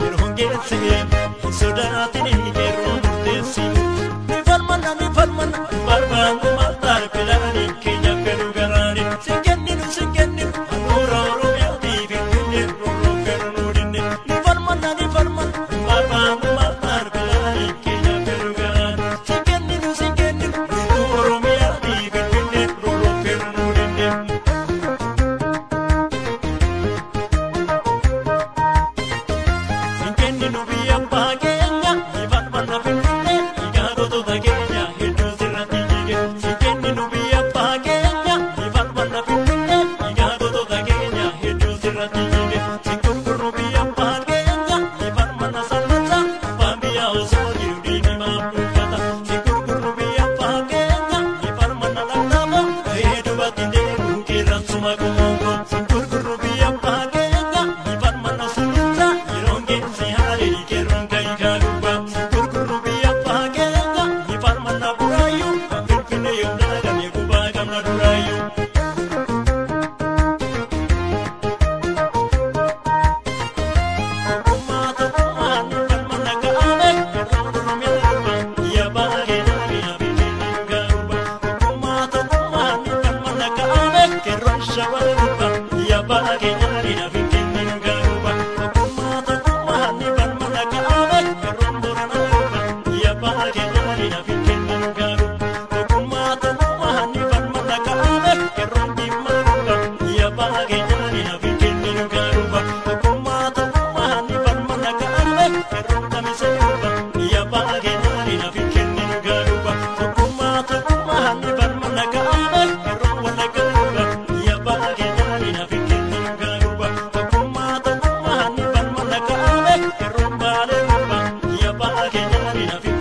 yeroo Ronca y Ina vikinna nunca enough.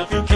Love you.